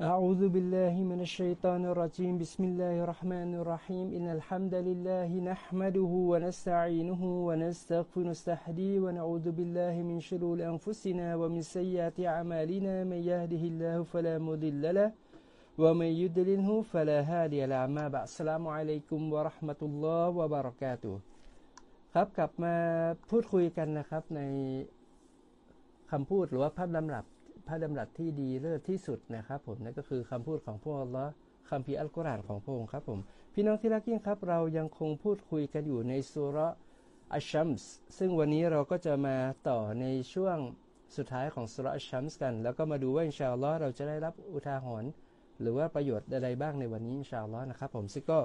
أعوذ بالله من الشيطان الرجيم بسم الله الرحمن الرحيم إن الحمد لله نحمده ونستعينه ونستغفر ونستهدي ونعوذ بالله من شرور أنفسنا ومن سيئات أعمالنا من يهده الله فلا مضل له ومن يضلله فلا هادي له ما بعد السلام عليكم ورحمة الله وبركاته ครับกลับมาพูดคุยกันนะครับในคำพูดหรือว่าภาพลำดับ พระดำรัสที่ดีเลิศที่สุดนะครับผมนั่นก็คือคำพูดของพระองค์ละคำพีอัลกุรอานของพระองค์ครับผมพี่น้องที่รักยิ่งครับ เรายังคงพูดคุยกันอยู่ในสุระอัชชัมส์ซึ่งวันนี้เราก็จะมาต่อในช่วงสุดท้ายของสุระอัชชัมส์กัน แล้วก็มาดูว่าอินชาอัลลอฮ์เราจะได้รับอุทาหรณ์หรือว่าประโยชน์ใดๆบ้างในวันนี้อินชาอัลลอฮ์นะครับผมซึ่งก็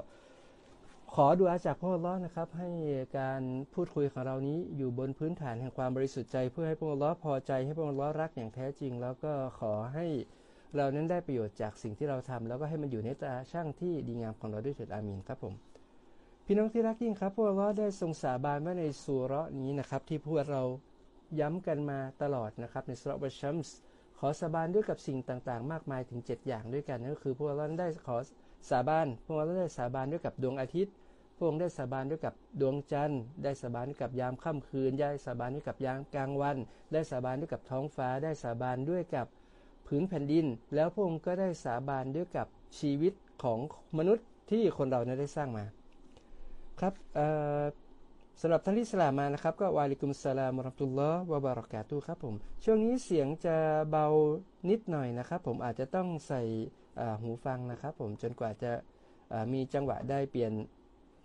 ขอดูอาจากพระองค์นะครับ ให้การพูดคุยของเรานี้อยู่บนพื้นฐานแห่งความบริสุทธิ์ใจ เพื่อให้พระองค์พอใจให้พระองค์รักอย่างแท้จริง แล้วก็ขอให้เรานั้นได้ประโยชน์จากสิ่งที่เราทำแล้วก็ให้มันอยู่ในตาช่างที่ดีงามของเราด้วยเถิดอามีนครับผม พี่น้องที่รักยิ่งครับพระองค์ได้ทรงสาบานไว้ในสุรานี้นะครับ ที่พวกเราย้ำกันมาตลอดนะครับในสุรบัชัมส์ขอสาบานด้วยกับสิ่งต่างๆ มากมายถึง 7 อย่างด้วยกันนั่นก็คือพวกเราได้ขอสาบานพวกเราได้สาบานด้วยกับดวงอาทิตย์ ระองค์ได้สาบานด้วยกับดวงจันทร์ ได้สาบานด้วยกับยามค่ำคืน ได้สาบานด้วยกับยามกลางวัน ได้สาบานด้วยกับท้องฟ้า ได้สาบานด้วยกับผืนแผ่นดิน แล้วพระองค์ก็ได้สาบานด้วยกับชีวิตของมนุษย์ที่คนเราได้สร้างมา ครับสำหรับท่านที่สลามานะครับก็วาลิกุมสลามรัตุลลอฮ์วะบารอกาตุครับผม ช่วงนี้เสียงจะเบานิดหน่อยนะครับ ผมอาจจะต้องใส่หูฟังนะครับ ผมจนกว่าจะมีจังหวะได้เปลี่ยน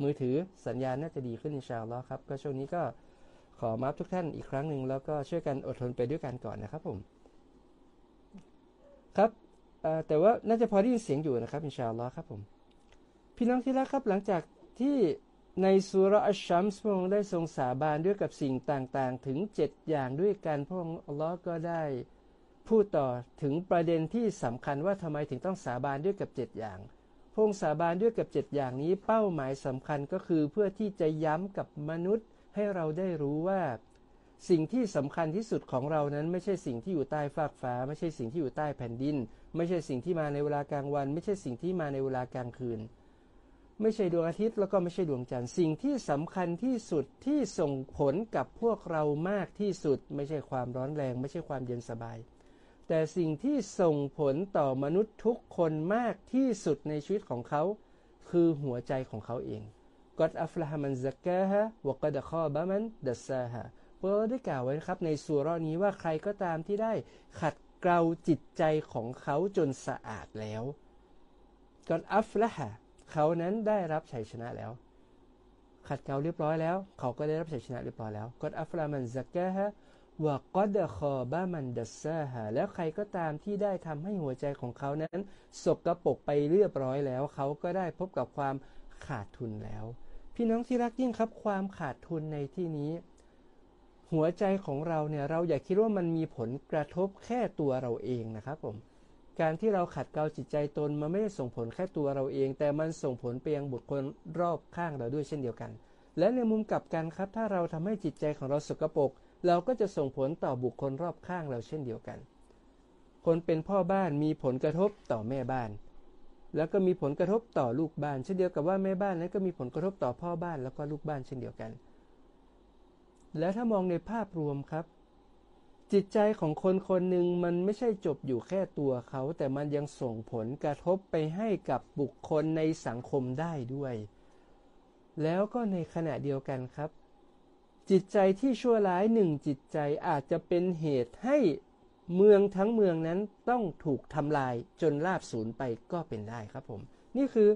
มือถือสัญญาณน่าจะดีขึ้นอินชาอัลลอฮ์ครับ ก็ช่วงนี้ก็ขอมาทุกท่านอีกครั้งหนึ่งแล้วก็ช่วยกันอดทนไปด้วยกันก่อนนะครับผม ครับแต่ว่าน่าจะพอได้ยินเสียงอยู่นะครับอินชาอัลลอฮ์ครับผม พี่น้องที่รักครับหลังจากที่ในสุรอัชชัมส์พระองค์ได้ทรงสาบานด้วยกับสิ่งต่างๆ ถึง 7 อย่างด้วยกันพระองค์อัลลอฮ์ก็ได้พูดต่อถึงประเด็นที่สำคัญว่าทำไมถึงต้องสาบานด้วยกับ 7 อย่าง พงสาบานด้วยกับเจ็ดอย่างนี้เป้าหมายสำคัญก็คือเพื่อที่จะย้ำกับมนุษย์ให้เราได้รู้ว่า สิ่งที่สำคัญที่สุดของเรานั้นไม่ใช่สิ่งที่อยู่ใต้ฟากฟ้า ไม่ใช่สิ่งที่อยู่ใต้แผ่นดิน ไม่ใช่สิ่งที่มาในเวลากลางวัน ไม่ใช่สิ่งที่มาในเวลากลางคืน ไม่ใช่ดวงอาทิตย์แล้วก็ไม่ใช่ดวงจันทร์สิ่งที่สำคัญที่สุดที่ส่งผลกับพวกเรามากที่สุด ไม่ใช่ความร้อนแรง ไม่ใช่ความเย็นสบาย แต่สิ่งที่ส่งผลต่อมนุษย์ทุกคนมากที่สุดในชีวิตของเขา คือหัวใจของเขาเองกอดอัฟลาฮมันซักกะฮะวกดะคอบะมันดัสซาฮะพระได้กล่าวไว้ครับ ในสุรนี้ว่าใครก็ตามที่ได้ขัดเกลาจิตใจของเขาจนสะอาดแล้วกอดอัฟละฮะเขานั้นได้รับชัยชนะแล้ว ขัดเกลาเรียบร้อยแล้ว เขาก็ได้รับชัยชนะเรียบร้อยแล้วกอดอัฟลามันซักกะฮะ ว่ากอดคอบ้ามันดัสซาฮาแล้วใครก็ตามที่ได้ทำให้หัวใจของเขานั้นสกรปรกไปเรียบร้อยแล้ว เขาก็ได้พบกับความขาดทุนแล้ว พี่น้องที่รักยิ่งครับ ความขาดทุนในที่นี้ หัวใจของเราเนี่ยเราอย่าคิดว่ามันมีผลกระทบแค่ตัวเราเองนะครับผมการที่เราขัดเกลาจิตใจตนมันไม่ได้ส่งผลแค่ตัวเราเอง แต่มันส่งผลไปยังบุคคลรอบข้างเราด้วยเช่นเดียวกัน และในมุมกลับกันครับ ถ้าเราทำให้จิตใจของเราสกรปรก เราก็จะส่งผลต่อบุคคลรอบข้างเราเช่นเดียวกัน คนเป็นพ่อบ้านมีผลกระทบต่อแม่บ้าน แล้วก็มีผลกระทบต่อลูกบ้าน เช่นเดียวกับว่าแม่บ้านนั้นก็มีผลกระทบต่อพ่อบ้านแล้วก็ลูกบ้านเช่นเดียวกัน แล้วถ้ามองในภาพรวมครับ จิตใจของคนคนหนึ่งมันไม่ใช่จบอยู่แค่ตัวเขา แต่มันยังส่งผลกระทบไปให้กับบุคคลในสังคมได้ด้วย แล้วก็ในขณะเดียวกันครับ จิตใจที่ชั่วร้ายหนึ่งจิตใจอาจจะเป็นเหตุให้เมืองทั้งเมืองนั้นต้องถูกทำลายจนลาบสูญไปก็เป็นได้ครับผม นี่คือ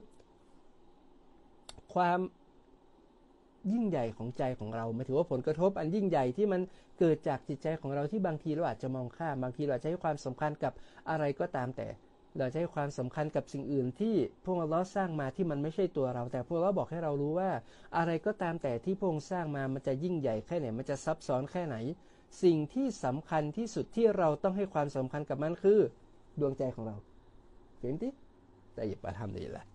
ความยิ่งใหญ่ของใจของเราไม่ถือว่าผลกระทบอันยิ่งใหญ่ที่มันเกิดจากจิตใจของเราที่บางทีเราอาจจะมองข้ามบางทีเราใช้ความสำคัญกับอะไรก็ตามแต่ เราจะให้ความสำคัญกับสิ่งอื่นที่พวกเราสร้างมาที่มันไม่ใช่ตัวเรา แต่พวกเราบอกให้เรารู้ว่า อะไรก็ตามแต่ที่พวกสร้างมามันจะยิ่งใหญ่แค่ไหนมันจะซับซ้อนแค่ไหน สิ่งที่สำคัญที่สุดที่เราต้องให้ความสำคัญกับมันคือดวงใจของเราเห็นที่แต่อย่าประทำดีละ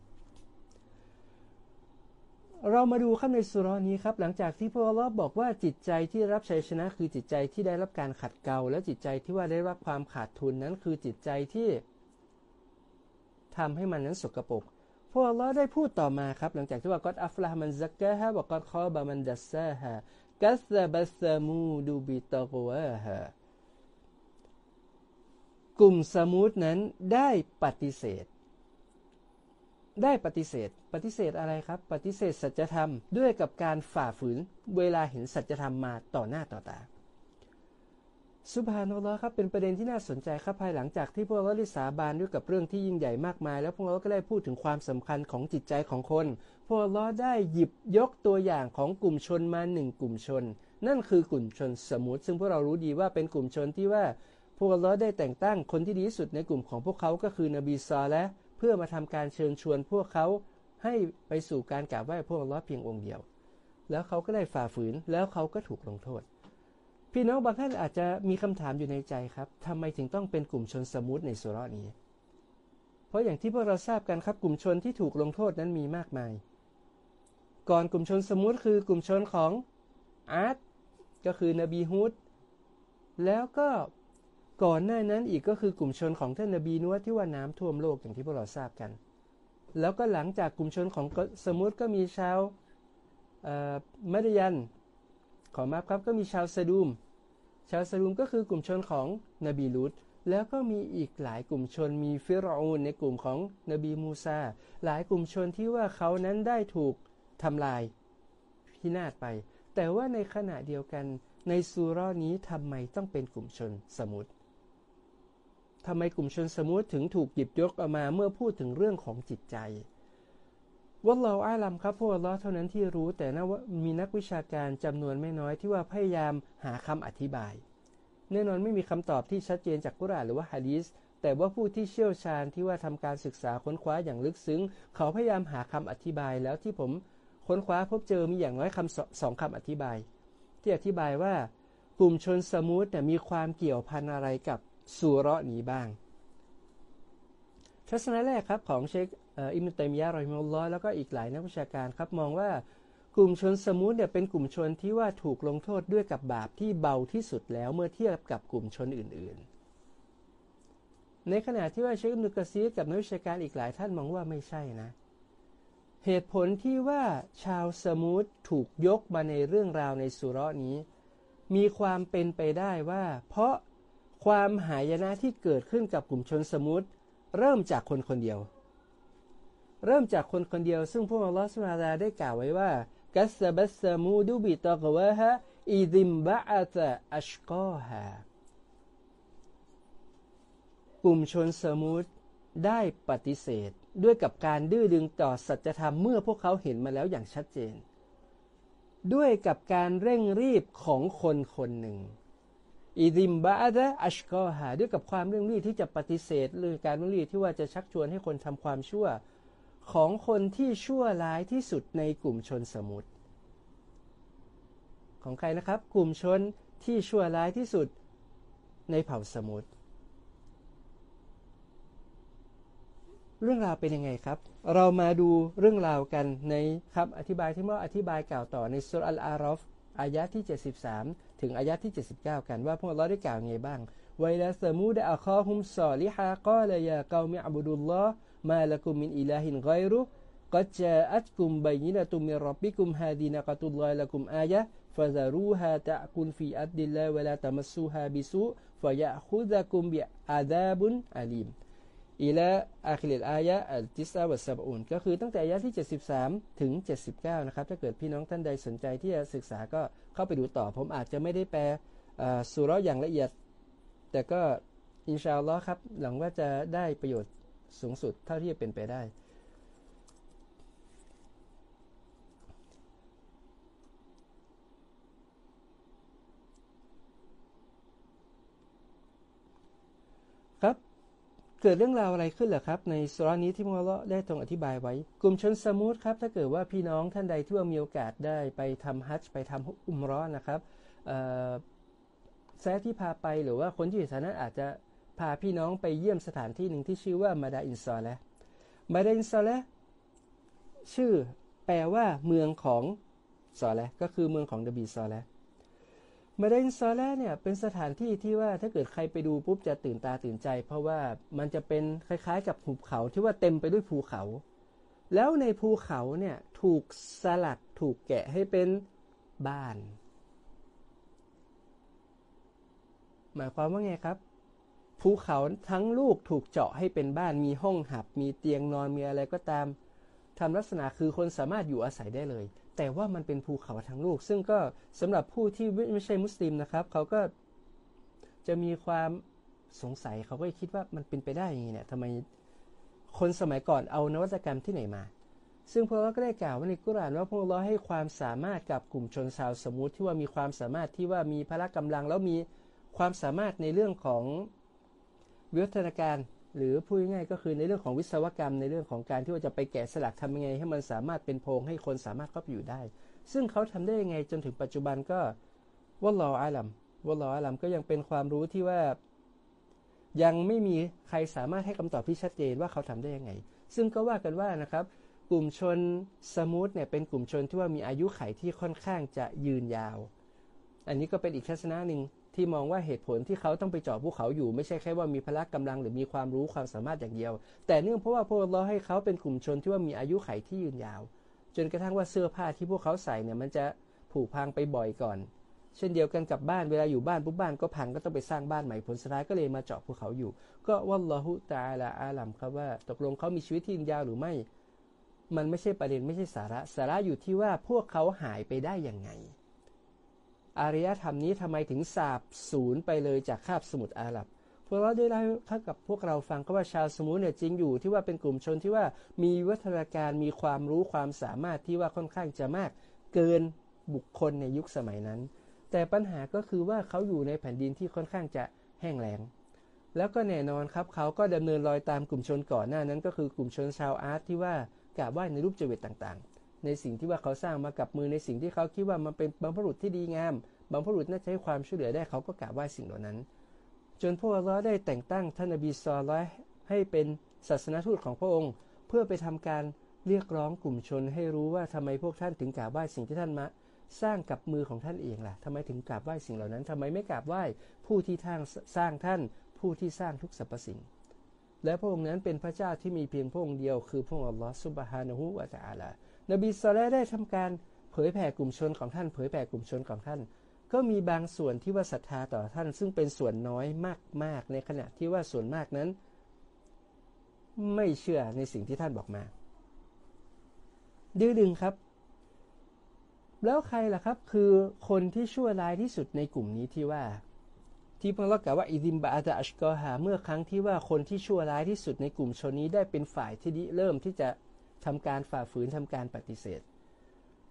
เรามาดูข้าในสุรนี้ครับ หลังจากที่พระองค์บอกว่าจิตใจที่รับชัยชนะ คือจิตใจที่ได้รับการขัดเกลาและจิตใจที่ว่าได้รับความขาดทุนนั้นคือจิตใจที่ ทำให้มันนั้นสกปรกพวกเราได้พูดต่อมาครับ หลังจากที่ว่าก็อัฟลามันซักกะฮะบอกก็ขอบามันดัสซาฮะกัสบัสมูดูบิตกวะฮะกลุ่มสมุทนั้นได้ปฏิเสธ ได้ปฏิเสธ ปฏิเสธอะไรครับ ปฏิเสธสัจธรรมด้วยกับการฝ่าฝืนเวลาเห็นสัจธรรมมาต่อหน้าต่อตา สุภานัลครับเป็นประเด็นที่น่าสนใจครับภายหลังจากที่พวกเราได้สาบานด้วยกับเรื่องที่ยิ่งใหญ่มากมาย แล้วพวกเราก็ได้พูดถึงความสำคัญของจิตใจของคน พวกเราได้หยิบยกตัวอย่างของกลุ่มชนมาหนึ่งกลุ่มชน นั่นคือกลุ่มชนสมุทรซึ่งพวกเรารู้ดีว่าเป็นกลุ่มชนที่ว่า พวกเราได้แต่งตั้งคนที่ดีที่สุดในกลุ่มของพวกเขาก็คือนบีซอและเพื่อมาทำการเชิญชวนพวกเขาให้ไปสู่การกราบไหว้พวกเราเพียงองค์เดียว แล้วเขาก็ได้ฝ่าฝืนแล้วเขาก็ถูกลงโทษ พี่น้องบางท่านอาจจะมีคำถามอยู่ในใจครับทำไมถึงต้องเป็นกลุ่มชนสมุทในสุรานี้ เพราะอย่างที่พวกเราทราบกันครับกลุ่มชนที่ถูกลงโทษนั้นมีมากมาย ก่อนกลุ่มชนสมุทคือกลุ่มชนของอาร์ตก็คือนบีฮุดแล้วก็ก่อนหน้านั้นอีกก็คือกลุ่มชนของท่านนบีนัวที่ว่าน้ำท่วมโลกอย่างที่พวกเราทราบกัน แล้วก็หลังจากกลุ่มชนของสมุทก็มีชาวมัดยันขอมาครับก็มีชาวซาดูม ชาวซาลุมก็คือกลุ่มชนของนบีลุตแล้วก็มีอีกหลายกลุ่มชนมีฟิรอูนในกลุ่มของนบีมูซาหลายกลุ่มชนที่ว่าเขานั้นได้ถูกทำลายพินาศไป แต่ว่าในขณะเดียวกันในซูรอนี้ทำไมต้องเป็นกลุ่มชนสมุทรทำไมกลุ่มชนสมุทรถึงถูกหยิบยกออกมาเมื่อพูดถึงเรื่องของจิตใจ ว่าเราอาลัมครับพวกเราเท่านั้นที่รู้แต่นะว่ามีนักวิชาการจำนวนไม่น้อยที่ว่าพยายามหาคำอธิบาย แน่นอนไม่มีคำตอบที่ชัดเจนจากกุรานหรือว่าฮะดีสแต่ว่าผู้ที่เชี่ยวชาญที่ว่าทำการศึกษาค้นคว้าอย่างลึกซึ้ง เขาพยายามหาคำอธิบายแล้วที่ผมค้นคว้าพบเจอมีอย่างน้อยคำสองคำอธิบาย ที่อธิบายว่ากลุ่มชนสมุทรมีความเกี่ยวพันอะไรกับสุรานี้บ้าง ทัศนะแรกครับของเชค อิมตัยมียะรอยมุลลอแล้วก็อีกหลายนักวิชาการครับมองว่ากลุ่มชนสมุทเนี่ยเป็นกลุ่มชนที่ว่าถูกลงโทษด้วยกับบาปที่เบาที่สุดแล้วเมื่อเทียบกับกลุ่มชนอื่น ๆ ในขณะที่ว่าเชคนุกซีกับนักวิชาการอีกหลายท่านมองว่าไม่ใช่นะ เหตุผลที่ว่าชาวสมุทถูกยกมาในเรื่องราวในสุรานี้ มีความเป็นไปได้ว่า เพราะความหายนะที่เกิดขึ้นกับกลุ่มชนสมุทเริ่มจากคนคนเดียว เริ่มจากคนคนเดียวซึ่งพวกอัลลอฮฺสุลตาได้กล่าวไว้ว่ากัสบัสมูดูบิตอกวะฮะอิดิมบะอัตอัชกอฮะกลุ่มชนสมุทได้ปฏิเสธด้วยกับการดื้อดึงต่อสัจธรรมเมื่อพวกเขาเห็นมาแล้วอย่างชัดเจน ด้วยกับการเร่งรีบของคนคนหนึ่งอิดิมบะดะอัชกอฮาด้วยกับความเร่งรีบที่จะปฏิเสธหรือการเร่งรีบที่ว่าจะชักชวนให้คนทำความชั่ว ของคนที่ชั่วร้ายที่สุดในกลุ่มชนสมุทรของใครนะครับ กลุ่มชนที่ชั่วร้ายที่สุดในเผ่าสมุทรเรื่องราวเป็นยังไงครับ เรามาดูเรื่องราวกันในครับอธิบายที่เมื่ออธิบายกล่าวต่อในสุรอัลอารอฟอายะที่ 73 ถึงอายะที่ 79 กันว่าพวกเราได้กล่าวไงบ้างไวลาสมูดะอัคอฮุมซอลิฮะกาลยากามิอับดุลลอฮ์ มาละกุมินอิลาฮินไกรุقد جاءتكم بينة من ربكم هذه ناقة الله لكم آية فذروها تأكل في أرض الله ولا تمسوها بسوء فيأخذكم عذاب أليم إلى آخر الآية التسع والسبعون ก็คือตั้งแต่อายะที่ 73 ถึง 79 นะครับ ถ้าเกิดพี่น้องท่านใดสนใจที่จะศึกษาก็เข้าไปดูต่อ ผมอาจจะไม่ได้แปลซูเราะฮฺอย่างละเอียด แต่ก็อินชาอัลลอฮ์ครับ หวังว่าจะได้ประโยชน์ สูงสุดเท่าที่จะเป็นไปได้ ครับเกิดเรื่องราวอะไรขึ้นเหรอครับ ในสุรานี้ที่มอลได้ตรงอธิบายไว้ กลุ่มชนสมุทครับ ถ้าเกิดว่าพี่น้องท่านใดที่ว่ามีโอกาสได้ไปทำฮัจจ์ไปทำอุมร้อนนะครับแซที่พาไปหรือว่าคนที่อยู่ฐานะอาจจะ พาพี่น้องไปเยี่ยมสถานที่หนึ่งที่ชื่อว่ามาดาอินซอและมาดาอินซอและชื่อแปลว่าเมืองของซอและก็คือเมืองของดบีซอและมาดาอินซอแลเนี่ยเป็นสถานที่ที่ว่าถ้าเกิดใครไปดูปุ๊บจะตื่นตาตื่นใจ เพราะว่ามันจะเป็นคล้ายๆ กับหุบเขาที่ว่าเต็มไปด้วยภูเขา แล้วในภูเขาเนี่ยถูกสลักถูกแกะให้เป็นบ้าน หมายความว่าไงครับ ภูเขาทั้งลูกถูกเจาะให้เป็นบ้านมีห้องหับ มีเตียงนอนมีอะไรก็ตามทำลักษณะคือคนสามารถอยู่อาศัยได้เลย แต่ว่ามันเป็นภูเขาทั้งลูก ซึ่งก็สำหรับผู้ที่ไม่ใช่มุสลิมนะครับ เขาก็จะมีความสงสัยเขาก็คิดว่ามันเป็นไปได้ยังไงเนี่ยทำไมคนสมัยก่อนเอานวัตกรรมที่ไหนมา ซึ่งพระก็ได้กล่าวว่าในกุรานว่าพระเราให้ความสามารถกับกลุ่มชนชาวสมุทรที่ว่ามีความสามารถที่ว่ามีพละกำลังแล้วมีความสามารถในเรื่องของ วิวัฒนาการ หรือพูดง่ายก็คือในเรื่องของวิศวกรรมในเรื่องของการที่ว่าจะไปแกะสลักทำยังไง ให้มันสามารถเป็นโพรงให้คนสามารถเข้าไปอยู่ได้ ซึ่งเขาทำได้ยังไงจนถึงปัจจุบันก็วัลลออาลัมวัลลออาลัมก็ยังเป็นความรู้ที่ว่า ยังไม่มีใครสามารถให้คำตอบที่ชัดเจนว่าเขาทำได้ยังไง ซึ่งก็ว่ากันว่านะครับกลุ่มชนสมูทเนี่ยเป็นกลุ่มชนที่ว่ามีอายุไขที่ค่อนข้างจะยืนยาว อันนี้ก็เป็นอีกทัศนะหนึ่ง ที่มองว่าเหตุผลที่เขาต้องไปเจาะภูเขาอยู่ ไม่ใช่แค่ว่ามีพละกำลังหรือมีความรู้ความสามารถอย่างเดียว แต่เนื่องเพราะว่าพวกเราให้เขาเป็นกลุ่มชนที่ว่ามีอายุไขที่ยืนยาว จนกระทั่งว่าเสื้อผ้าที่พวกเขาใส่เนี่ยมันจะผุพังไปบ่อยก่อน เช่นเดียวกันกับบ้านเวลาอยู่บ้านปุ๊บบ้านก็พังก็ต้องไปสร้างบ้านใหม่ผลสุดท้ายก็เลยมาเจาะภูเขาอยู่ ก็วัลลอฮุตาลาอาลัมครับว่า ตกลงเขามีชีวิตที่ยืนยาวหรือไม่ มันไม่ใช่ประเด็นไม่ใช่สาระสาระอยู่ที่ว่าพวกเขาหายไปได้ยังไง อารยธรรมนี้ทำไมถึงสาบสูญไปเลยจากคาบสมุทรอาหรับ พวกเราได้เล่าถ้ากับพวกเราฟังก็ว่าชาวสมุทรเนี่ยจริงอยู่ที่ว่าเป็นกลุ่มชนที่ว่ามีวัฒนาการมีความรู้ความสามารถที่ว่าค่อนข้างจะมาก เกินบุคคลในยุคสมัยนั้น แต่ปัญหาก็คือว่าเขาอยู่ในแผ่นดินที่ค่อนข้างจะแห้งแล้งแล้วก็แน่นอนครับเขาก็ดำเนินรอยตามกลุ่มชนก่อนหน้านั้น ก็คือกลุ่มชนชาวอาร์ตที่ว่ากราบไหว้ในรูปเจวิตต่างๆ ในสิ่งที่ว่าเขาสร้างมากับมือในสิ่งที่เขาคิดว่ามันเป็นบรรพบุรุษที่ดีงามบางพบุรุษน่าจะให้ความช่วยเหลือได้เขาก็กราบไหว้สิ่งเหล่านั้น จนพวกเราได้แต่งตั้งท่านอบีซอลให้เป็นศาสนาทูตของพระองค์ เพื่อไปทำการเรียกร้องกลุ่มชนให้รู้ว่าทำไมพวกท่านถึงกราบไหว้สิ่งที่ท่านมาสร้างกับมือของท่านเองล่ะทำไมถึงกราบไหว้สิ่งเหล่านั้นทำไมไม่กราบไหว้ผู้ที่ทางสร้างท่าน ผู้ที่สร้างทุกสรรพสิ่ง และพระองค์นั้นเป็นพระเจ้าที่มีเพียงพระองค์เดียว คือพระองค์อัลลอฮฺซุบฮานะฮูวะตะอาลา นบีซอลได้ทำการเผยแผ่กลุ่มชนของท่าน เผยแผ่กลุ่มชนของท่าน ก็มีบางส่วนที่ว่าศรัทธาต่อท่าน ซึ่งเป็นส่วนน้อยมาก ๆ ในขณะที่ว่าส่วนมากนั้น ไม่เชื่อในสิ่งที่ท่านบอกมา ดื้อดึงครับ แล้วใครล่ะครับ คือคนที่ชั่วร้ายที่สุดในกลุ่มนี้ที่ว่าที่พระเรากล่าวว่าอิดิมบาอาตอัชกอฮาเมื่อครั้งที่ว่าคนที่ชั่วร้ายที่สุดในกลุ่มชนนี้ได้เป็นฝ่ายที่เริ่มที่จะ ทำการฝ่าฝืนทำการปฏิเสธ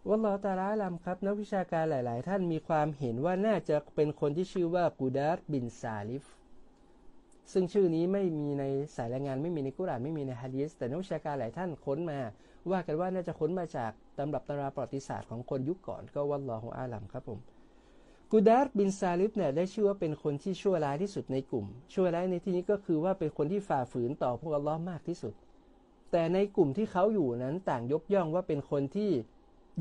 วัลลอตาลาลัมครับ นักวิชาการหลาย ๆ ท่านมีความเห็นว่าน่าจะเป็นคนที่ชื่อว่ากูดาร์บินซาลิฟ ซึ่งชื่อนี้ไม่มีในสายรายงานไม่มีในกุรานไม่มีในฮะดีสแต่นักวิชาการหลายท่านค้นมา ว่ากันว่าน่าจะค้นมาจากตำรับตำราประวัติศาสตร์ของคนยุคก่อนก็ والله أعلم ครับผมกูดาร์บินซาลิฟเนี่ยได้ชื่อว่าเป็นคนที่ชั่วร้ายที่สุดในกลุ่ม ชั่วร้ายในที่นี้ก็คือว่าเป็นคนที่ฝ่าฝืนต่อพระอัลลอฮ์มากที่สุด แต่ในกลุ่มที่เขาอยู่นั้นต่างยกย่องว่าเป็นคนที่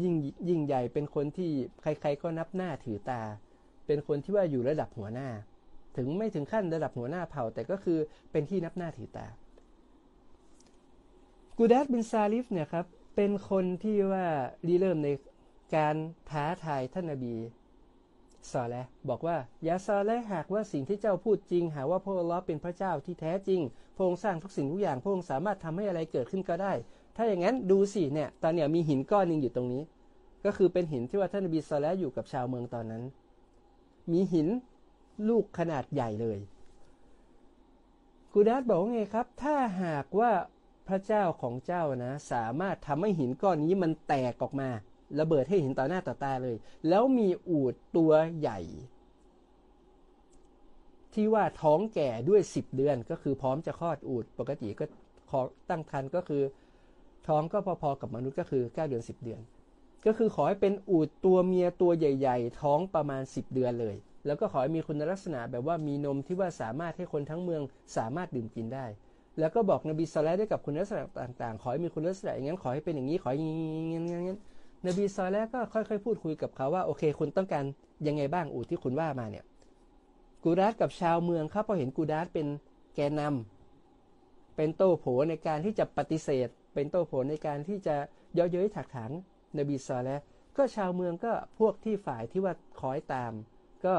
ยิ่งยิ่งใหญ่เป็นคนที่ใครๆก็นับหน้าถือตา เป็นคนที่ว่าอยู่ระดับหัวหน้า ถึงไม่ถึงขั้นระดับหัวหน้าเผ่า แต่ก็คือเป็นที่นับหน้าถือตา กูดัสบินซาลิฟเนี่ยครับเป็นคนที่ว่ารีเริ่มในการท้าทายท่านนบี ซอแลบอกว่ายาซอแลหากว่าสิ่งที่เจ้าพูดจริง หาว่าพระองค์เป็นพระเจ้าที่แท้จริงพระองค์สร้างทุกสิ่งทุกอย่างพระองค์สามารถทำให้อะไรเกิดขึ้นก็ได้ ถ้าอย่างนั้นดูสิเนี่ยตอนเนี้ยมีหินก้อนหนึ่งอยู่ตรงนี้ ก็คือเป็นหินที่ว่าท่านนบีซาลอยู่กับชาวเมืองตอนนั้น มีหินลูกขนาดใหญ่เลยกูดัสบอกว่าไงครับ ถ้าหากว่าพระเจ้าของเจ้านะ สามารถทำให้หินก้อนนี้มันแตกออกมา ระเบิดให้เห็นต่อหน้าต่อตาเลย แล้วมีอูดตัวใหญ่ ที่ว่าท้องแก่ด้วยสิบเดือนก็คือพร้อมจะคลอดอูดปกติก็ขอตั้งครรภ์ก็คือ ท้องก็พอๆกับมนุษย์ก็คือ 9 เดือน 10 เดือน ก็คือขอให้เป็นอูดตัวเมียตัวใหญ่ ๆ ท้องประมาณ 10 เดือนเลย แล้วก็ขอให้มีคุณลักษณะแบบว่ามีนมที่ว่าสามารถให้คนทั้งเมืองสามารถดื่มกินได้แล้วก็บอกนบีสลาได้วยกับคุณลักษณะต่างๆ ขอให้มีคุณลักษณะอย่างนั้น ขอให้เป็นอย่างนี้ ขออย่างนี้ นบีซอแลก็ค่อยๆ พูดคุยกับเขาว่าโอเค คุณต้องการยังไงบ้างอูที่คุณว่ามาเนี่ยกูดาสกับชาวเมืองเขาพอเห็นกูดาสเป็นแกนนำเป็นโต้โผในการที่จะปฏิเสธ เป็นโต้โผในการที่จะเยาะเย้ยถักถางนบีซอแล้ก็ชาวเมืองก็พวกที่ฝ่ายที่ว่าคอยตาม ก็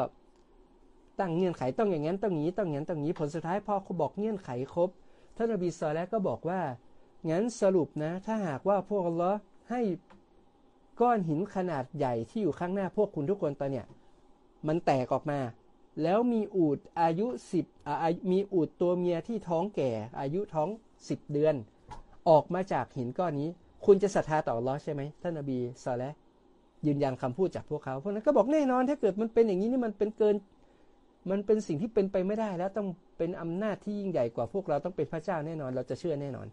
ตั้งเงื่อนไขต้องอย่างนั้นต้องนี้ต้องอย่างนั้นต้องนี้ผลสุดท้ายพอเขาบอกเงื่อนไขครบท่านนบีซอแล้ก็บอกว่างั้นสรุปนะ ถ้าหากว่าพวกอัลลอให้ ก้อนหินขนาดใหญ่ที่อยู่ข้างหน้าพวกคุณทุกคนตอนเนี้ยมันแตกออกมา แล้วมีอูดอายุสิบมีอูดตัวเมียที่ท้องแก่ อายุท้องสิบเดือน ออกมาจากหินก้อนนี้ คุณจะศรัทธาต่อลอใช่ไหมท่านนบีซอแลยืนยันคำพูดจากพวกเขาเพราะนั้นก็บอกแน่นอนถ้าเกิดมันเป็นอย่างนี้นี่มันเป็นเกิน มันเป็นสิ่งที่เป็นไปไม่ได้แล้วต้องเป็นอำนาจที่ยิ่งใหญ่กว่าพวกเราต้องเป็นพระเจ้าแน่นอน เราจะเชื่อแน่นอน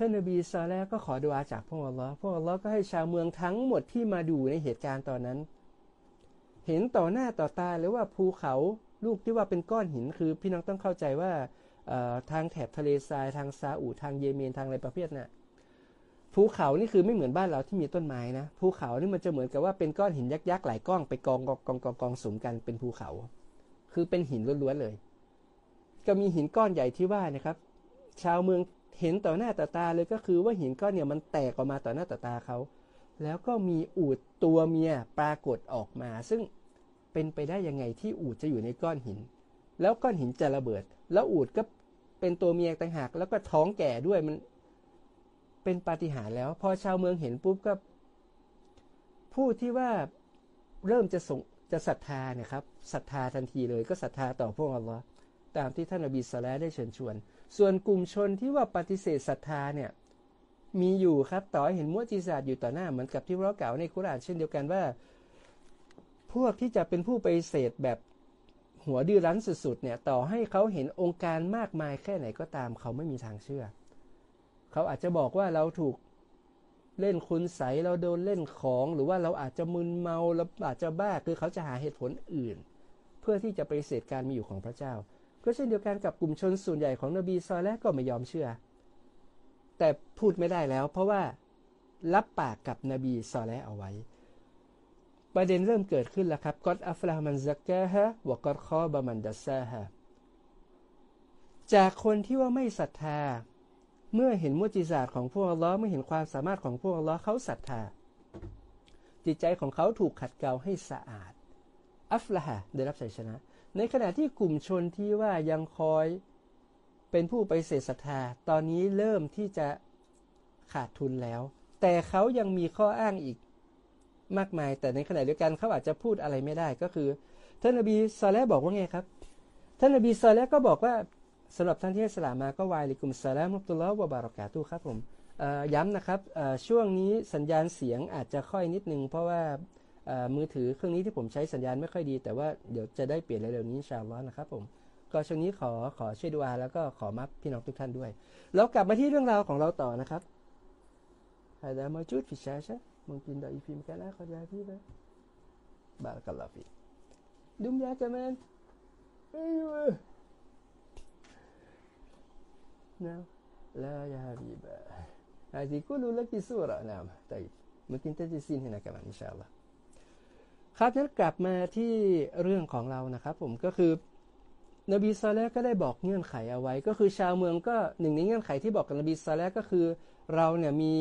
ท่านนบีซาแลก็ขอดุอาจากพวกอัลลอฮ์พวกอัลลอฮ์ก็ให้ชาวเมืองทั้งหมดที่มาดูในเหตุการณ์ตอนนั้น เห็นต่อหน้าต่อตาหรือว่าภูเขาลูกที่ว่าเป็นก้อนหินคือ พี่น้องต้องเข้าใจว่าทางแถบทะเลทรายทางซาอุทางเยเมนทางอะไรประเภทน่ะภูเขานี่คือไม่เหมือนบ้านเราที่มีต้นไม้นะภูเขานี่มันจะเหมือนกับว่าเป็นก้อนหินยักษ์ๆหลายก้อนไปกองกองกองกองกองสมกันเป็นภูเขา คือเป็นหินล้วนๆเลย ก็มีหินก้อนใหญ่ที่ว่านะครับ ชาวเมือง เห็นต่อหน้าต่อตาเลยก็คือว่าหินก้อนเนี่ยมันแตกออกมาต่อหน้าต่อตาเขา แล้วก็มีอูดตัวเมียปรากฏออกมา ซึ่งเป็นไปได้ยังไงที่อูดจะอยู่ในก้อนหิน แล้วก้อนหินจะระเบิด แล้วอูดก็เป็นตัวเมียต่างหาก แล้วก็ท้องแก่ด้วยมันเป็นปาฏิหาริย์แล้ว พอชาวเมืองเห็นปุ๊บก็ ผู้ที่ว่าเริ่มจะส่งจะศรัทธาเนี่ยครับศรัทธาทันทีเลยก็ศรัทธาต่อพวกอัลลอฮ์ตามที่ท่านอบีสลาได้เชิญชวน ส่วนกลุ่มชนที่ว่าปฏิเสธศรัทธาเนี่ยมีอยู่ครับต่อให้เห็นมุจิศาสตร์อยู่ต่อหน้าเหมือนกับที่เราเก่าในคุรานเช่นเดียวกันว่า พวกที่จะเป็นผู้ปฏิเสธแบบหัวดื้อรั้นสุดๆเนี่ยต่อให้เขาเห็นองค์การมากมายแค่ไหนก็ตามเขาไม่มีทางเชื่อ เขาอาจจะบอกว่าเราถูกเล่นคุณใสเราโดนเล่นของ หรือว่าเราอาจจะมึนเมาเราอาจจะบ้าคือเขาจะหาเหตุผลอื่น เพื่อที่จะปฏิเสธการมีอยู่ของพระเจ้า ก็เช่นเดียวกันกับกลุ่มชนส่วนใหญ่ของนบีซอลและก็ไม่ยอมเชื่อ แต่พูดไม่ได้แล้ว เพราะว่ารับปากกับนบีซอลและเอาไว้ ประเด็นเริ่มเกิดขึ้นแล้วครับกอดอัฟลามันซักแกฮะวกอดคอบามันดัสซาฮะจากคนที่ว่าไม่ศรัทธา เมื่อเห็นมุจิศาสตร์ของพวกอัลลอฮ์เมื่อเห็นความสามารถของพวกอัลลอฮ์เขาศรัทธา จิตใจของเขาถูกขัดเกลาให้สะอาด อัฟลาฮะได้รับชัยชนะ ในขณะที่กลุ่มชนที่ว่ายังคอยเป็นผู้ไปเสศรัทธา ตอนนี้เริ่มที่จะขาดทุนแล้ว แต่เขายังมีข้ออ้างอีกมากมาย แต่ในขณะเดียวกันเขาอาจจะพูดอะไรไม่ได้ก็คือท่านนบีซาเลบอกว่าไงครับ ท่านนบีซาเลก็บอกว่าสำหรับท่านที่สลามาก็วายลิกุมซาลามุตุลลอฮ์วะบารอกาตุครับผมย้ำนะครับช่วงนี้สัญญาณเสียงอาจจะค่อยนิดนึง เพราะว่า มือถือเครื่องนี้ที่ผมใช้สัญญาณไม่ค่อยดี แต่ว่าเดี๋ยวจะได้เปลี่ยนเร็วๆนี้ชาวล้อนะครับผมก็ช่วงนี้ขอขอช่วยดูอาแล้วก็ขอมับพี่น้องทุกท่านด้วยแล้วกลับมาที่เรื่องราวของเราต่อนะครับ هذا موجود في الشاشة ممكن ضعيف في مكان آخر يا حبيبي بارك الله فيك دم يا كمان أيوه نعم لا يا حبيبة هذه كل لك صورة نعم طيب ممكن تجلسين هنا كمان إن شاء الله ครับนั้นกลับมาที่เรื่องของเรานะครับ ผมก็คือนบีซาเลก็ได้บอกเงื่อนไขเอาไว้ ก็คือชาวเมืองก็หนึ่งในเงื่อนไขที่บอกกับนบีซาเลก็คือ เราเนี่ยมี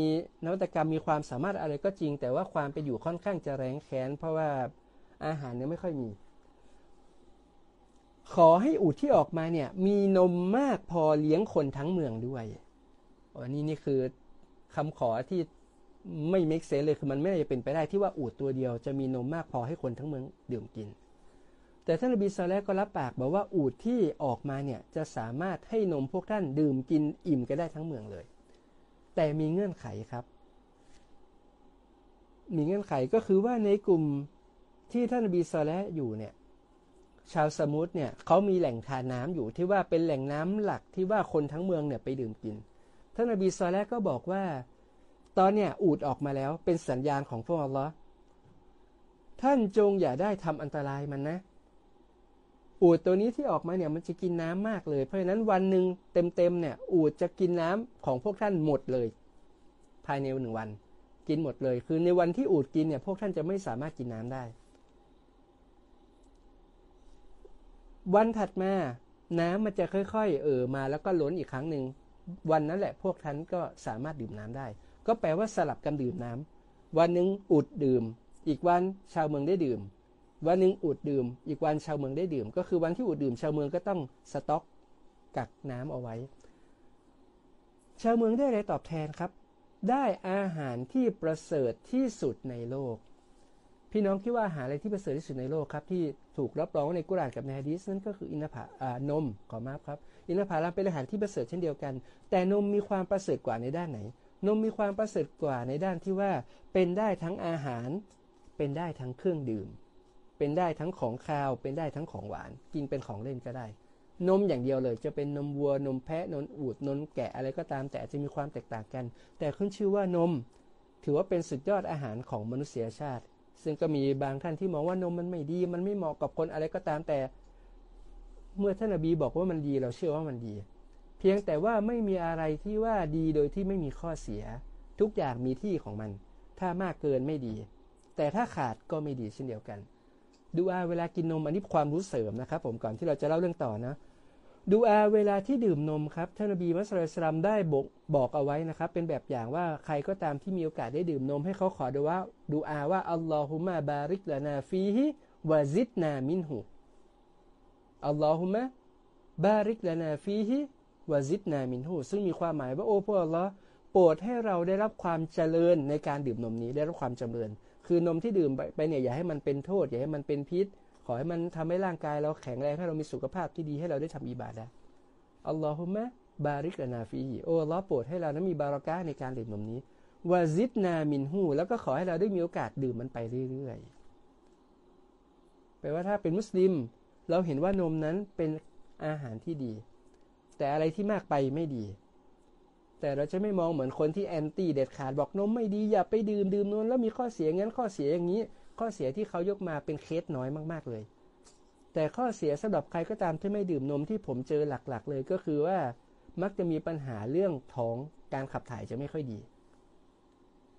นวัตกรรมมีความสามารถอะไรก็จริง แต่ว่าความไปอยู่ค่อนข้างจะแรงแค้น เพราะว่าอาหารเนี่ยไม่ค่อยมี ขอให้อูดที่ออกมาเนี่ย มีนมมากพอเลี้ยงคนทั้งเมืองด้วยอันนี้นี่คือคำขอที่ ไม่ make sense เลยคือมันไม่ได้เป็นไปได้ที่ว่าอูฐตัวเดียวจะมีนมมากพอให้คนทั้งเมืองดื่มกิน แต่ท่านนบีซาเลก็รับปากบอกว่าอูฐที่ออกมาเนี่ยจะสามารถให้นมพวกท่านดื่มกินอิ่มกันได้ทั้งเมืองเลย แต่มีเงื่อนไขครับ มีเงื่อนไขก็คือว่าในกลุ่มที่ท่านนบีซาเลอยู่เนี่ยชาวซะมูดเนี่ยเขามีแหล่งธารน้ำอยู่ที่ว่าเป็นแหล่งน้ำหลักที่ว่าคนทั้งเมืองเนี่ยไปดื่มกิน ท่านอบีซาเลก็บอกว่า ตอนเนี้ยอูดออกมาแล้วเป็นสัญญาณของพวกอัลลอฮ์ท่านจงอย่าได้ทำอันตรายมันนะ อูดตัวนี้ที่ออกมาเนี่ยมันจะกินน้ำมากเลย เพราะฉะนั้นวันหนึ่งเต็มๆเนี่ย อูดจะกินน้ำของพวกท่านหมดเลย ภายในหนึ่งวัน กินหมดเลย คือในวันที่อูดกินเนี่ยพวกท่านจะไม่สามารถกินน้ำได้ วันถัดมาน้ำมันจะค่อย ๆ เอ่อมาแล้วก็ล้นอีกครั้งหนึ่งวันนั้นแหละพวกท่านก็สามารถดื่มน้ำได้ ก็แปลว่าสลับกันดื่มน้ำวันหนึ่งอุดดื่ม อีกวันชาวเมืองได้ดื่ม วันหนึ่งอุดดื่ม อีกวันชาวเมืองได้ดื่ม ก็คือวันที่อุดดื่ม ชาวเมืองก็ต้องสต็อกกักน้ำเอาไว้ ชาวเมืองได้อะไรตอบแทนครับ ได้อาหารที่ประเสริฐที่สุดในโลก พี่น้องคิดว่าอาหารอะไรที่ประเสริฐที่สุดในโลกครับที่ถูกรับรองในกุรานกับในฮะดีสนั่นก็คืออินทผานมขอมาครับ อินทผลัมเป็นอาหารที่ประเสริฐเช่นเดียวกัน แต่นมมีความประเสริฐกว่าในด้านไหน นมมีความประเสริฐกว่าในด้านที่ว่า เป็นได้ทั้งอาหาร เป็นได้ทั้งเครื่องดื่ม เป็นได้ทั้งของคาว เป็นได้ทั้งของหวาน กินเป็นของเล่นก็ได้ นมอย่างเดียวเลย จะเป็นนมวัวนมแพะนมอูดนมแกะอะไรก็ตาม แต่จะมีความแตกต่างกัน แต่ขึ้นชื่อว่านม ถือว่าเป็นสุดยอดอาหารของมนุษยชาติ ซึ่งก็มีบางท่านที่มองว่านมมันไม่ดี มันไม่เหมาะกับคนอะไรก็ตามแต่ เมื่อท่านอบีบอกว่ามันดีเราเชื่อว่ามันดี เพียงแต่ว่าไม่มีอะไรที่ว่าดีโดยที่ไม่มีข้อเสีย ทุกอย่างมีที่ของมัน ถ้ามากเกินไม่ดี แต่ถ้าขาดก็ไม่ดีเช่นเดียวกัน ดูอาเวลากินนมอันนี้ความรู้เสริมนะครับ ผมก่อนที่เราจะเล่าเรื่องต่อนะดูอาเวลาที่ดื่มนมครับท่านนบีมัสลิสลัมได้บอกบอกเอาไว้นะครับ เป็นแบบอย่างว่าใครก็ตามที่มีโอกาสได้ดื่มนมให้เขาขอดูว่าดูอาว่า اللهم بارك لنا فيه وزدنا منه اللهم بارك لنا فيه وزدنا منه ซึ่งมีความหมายว่าโอ้พระอัลลอฮ์โปรดให้เราได้รับความเจริญในการดื่มนมนี้ได้รับความเจริญ คือนมที่ดื่มไปเนี่ยอย่าให้มันเป็นโทษ อย่าให้มันเป็นพิษ ขอให้มันทำให้ร่างกายเราแข็งแรงให้เรามีสุขภาพที่ดีให้เราได้ทำอิบาดะ اللهم بارك لنا في โอ้อัลลอฮ์โปรดให้เรานั้นมีบารากาในการดื่มนมนี้วาซิดนามินหูแล้วก็ขอให้เราได้มีโอกาสดื่มมันไปเรื่อยๆแปลว่าถ้าเป็นมุสลิม เราเห็นว่านมนั้นเป็นอาหารที่ดี แต่อะไรที่มากไปไม่ดี แต่เราจะไม่มองเหมือนคนที่แอนตี้เด็ดขาดบอกนมไม่ดีอย่าไปดื่มดื่มนมแล้วมีข้อเสียงั้นข้อเสียอย่างนี้ ข้อเสียที่เขายกมาเป็นเคสน้อยมากๆเลย แต่ข้อเสียสำหรับใครก็ตามที่ไม่ดื่มนมที่ผมเจอหลักๆ เลยก็คือว่ามักจะมีปัญหาเรื่องท้องการขับถ่ายจะไม่ค่อยดี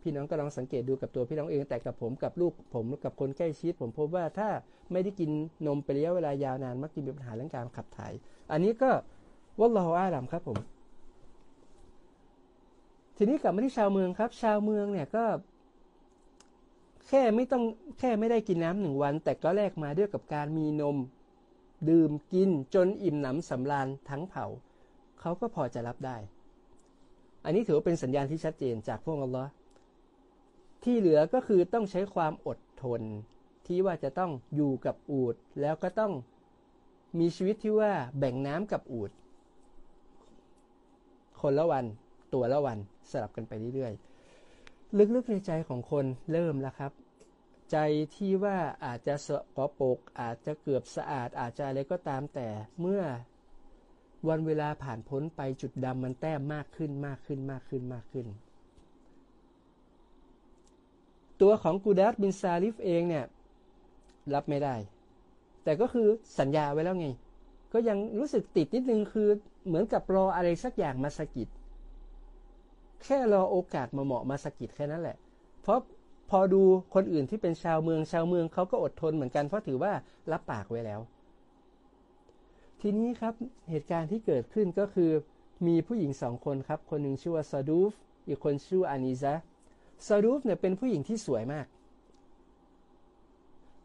พี่น้องก็ลองสังเกตดูกับตัวพี่น้องเองแต่กับผมกับลูกผมกับคนใกล้ชิด ผมพบว่าถ้าไม่ได้กินนมไประยะเวลายาวนาน มักจะมีปัญหาเรื่องการขับถ่าย อันนี้ก็ วัลลอฮอาลัมครับผม ทีนี้กลับมาที่ชาวเมืองครับ ชาวเมืองเนี่ยก็ แค่ไม่ต้องแค่ไม่ได้กินน้ำหนึ่งวัน แต่ก็แลกมาด้วยกับการมีนม ดื่มกินจนอิ่มหนำสำราญทั้งเผ่า เขาก็พอจะรับได้ อันนี้ถือว่าเป็นสัญญาณที่ชัดเจนจากพวกอัลลอฮ์ที่เหลือก็คือต้องใช้ความอดทนที่ว่าจะต้องอยู่กับอูดแล้วก็ต้องมีชีวิตที่ว่าแบ่งน้ำกับอูด คนละวัน ตัวละวันสลับกันไปเรื่อยๆ ลึกๆในใจของคนเริ่มแล้วครับ ใจที่ว่าอาจจะสกปรกอาจจะเกือบสะอาด อาจจะอะไรก็ตามแต่เมื่อวันเวลาผ่านพ้นไปจุดดำมันแต้มมากขึ้นมากขึ้นมากขึ้นมากขึ้น ตัวของกูดัสบินซาลิฟเองเนี่ย รับไม่ได้ แต่ก็คือสัญญาไว้แล้วไง ก็ยังรู้สึกติดนิดนึงคือเหมือนกับรออะไรสักอย่างมาสกิดแค่รอโอกาสมาเหมาะมาสกิดแค่นั้นแหละ เพราะพอดูคนอื่นที่เป็นชาวเมืองชาวเมืองเขาก็อดทนเหมือนกันเพราะถือว่ารับปากไว้แล้ว ทีนี้ครับเหตุการณ์ที่เกิดขึ้นก็คือ มีผู้หญิงสองคนครับ คนหนึ่งชื่อว่าซาดูฟอีกคนชื่ออานิซะซาดูฟเนี่ยเป็นผู้หญิงที่สวยมาก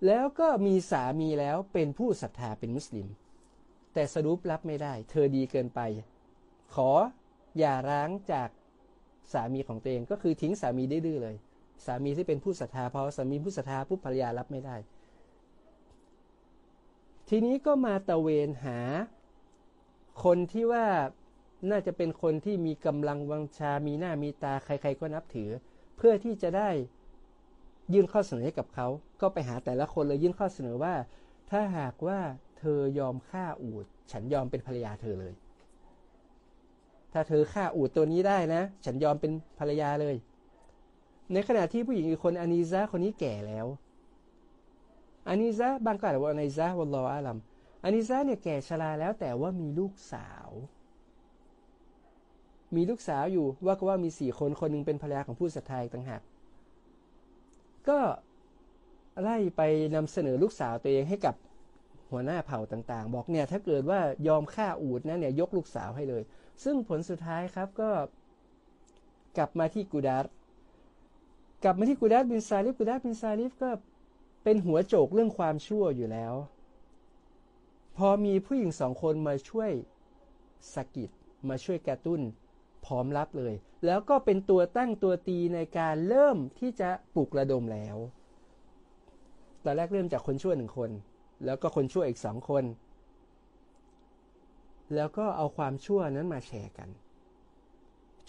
แล้วก็มีสามีแล้วเป็นผู้ศรัทธาเป็นมุสลิม แต่ซาดูฟรับไม่ได้ เธอดีเกินไป ขออย่าร้างจากสามีของตัวเองก็คือทิ้งสามีดื้อเลย สามีที่เป็นผู้ศรัทธาพอสามีผู้ศรัทธาผู้ภรรยารับไม่ได้ ทีนี้ก็มาตะเวนหา คนที่ว่าน่าจะเป็นคนที่มีกำลังวังชา มีหน้ามีตาใคร ๆ ก็นับถือ เพื่อที่จะได้ยื่นข้อเสนอให้กับเขา ก็ไปหาแต่ละคนเลยยื่นข้อเสนอว่า ถ้าหากว่า ธอยอมฆ่าอูดฉันยอมเป็นภรรยาเธอเลย ถ้าเธอฆ่าอูดตัวนี้ได้นะ ฉันยอมเป็นภรรยาเลย ในขณะที่ผู้หญิงอีกคนอานิซาคนนี้แก่แล้วอานิซาบางก็อาจว่าอานิซาวัลลออาลัมอานิซาเนี่ยแก่ชราแล้วแต่ว่ามีลูกสาว มีลูกสาวอยู่ว่าก็ว่ามีสี่คนคนนึงเป็นภรรยาของผู้ศรัทธาต่างหากก็ไล่ไปนำเสนอลูกสาวตัวเองให้กับ หัวหน้าเผ่าต่างๆ บอกเนี่ยถ้าเกิดว่ายอมฆ่าอูฐนะเนี่ยยกลูกสาวให้เลย ซึ่งผลสุดท้ายครับก็กลับมาที่กูดาร์กลับมาที่กูดาร์บินซาลิฟกูดาร์บินซาลิฟก็เป็นหัวโจกเรื่องความชั่วอยู่แล้ว พอมีผู้หญิงสองคนมาช่วยสะกิดมาช่วยกระตุ้นพร้อมรับเลย แล้วก็เป็นตัวตั้งตัวตีในการเริ่มที่จะปลุกระดมแล้ว ตอนแรกเริ่มจากคนชั่วหนึ่งคน แล้วก็คนชั่วอีกสองคน แล้วก็เอาความชั่วนั้นมาแชร์กัน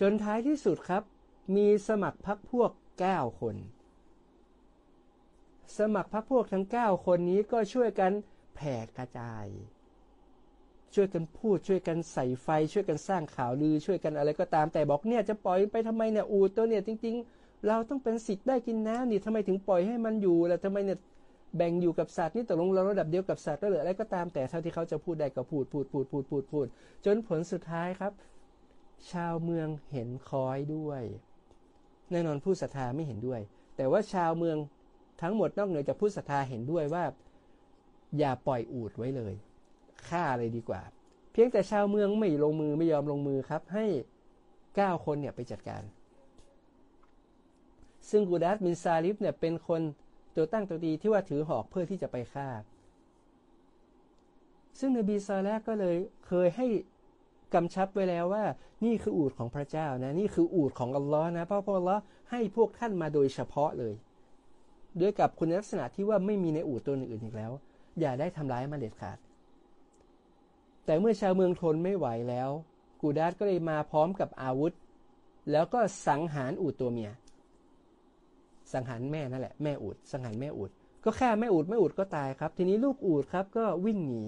จนท้ายที่สุดครับ มีสมัครพักพวก 9 คน สมัครพักพวกทั้ง 9 คนนี้ก็ช่วยกันแผ่กระจาย ช่วยกันพูดช่วยกันใส่ไฟ ช่วยกันสร้างข่าวลือช่วยกันอะไรก็ตามแต่บอกเนี่ยจะปล่อยไปทำไมเนี่ยอูตัวเนี่ยจริง ๆ เราต้องเป็นสิทธิ์ได้กินน้ำนี่ทำไมถึงปล่อยให้มันอยู่แล้วทำไมเนี่ย แบ่งอยู่กับสัตว์นี่ตกลงเราระดับเดียวกับสัตว์ก็เหลืออะไรก็ตามแต่เท่าที่เขาจะพูดได้ก็พูดพูดพูดพูดพูดพูดจนผลสุดท้ายครับ ชาวเมืองเห็นคอยด้วย แน่นอนผู้ศรัทธาไม่เห็นด้วย แต่ว่าชาวเมืองทั้งหมดนอกเหนือจากผู้ศรัทธาเห็นด้วยว่า อย่าปล่อยอูดไว้เลยฆ่าเลยดีกว่า เพียงแต่ชาวเมืองไม่ลงมือไม่ยอมลงมือครับ ให้เก้าคนเนี่ยไปจัดการ ซึ่งกูดัสมินซาลิฟเนี่ยเป็นคน ตัวตั้งตัวดีที่ว่าถือหอกเพื่อที่จะไปฆ่า ซึ่งนบีซาแลก็เลยเคยให้กำชับไว้แล้วว่า นี่คืออูดของพระเจ้านะ นี่คืออูดของอัลลอฮ์นะเพราะพระอัลลอฮ์ให้พวกท่านมาโดยเฉพาะเลย ด้วยกับคุณลักษณะที่ว่าไม่มีในอูดตัวอื่นอีกแล้ว อย่าได้ทำร้ายมันเด็ดขาด แต่เมื่อชาวเมืองทนไม่ไหวแล้ว กูดาสก็เลยมาพร้อมกับอาวุธ แล้วก็สังหารอูดตัวเมีย สังหารแม่นั่นแหละแม่อูดสังหารแม่อูดก็แค่แม่อูดแม่อูดก็ตายครับ ทีนี้ลูกอูดครับก็วิ่งหนี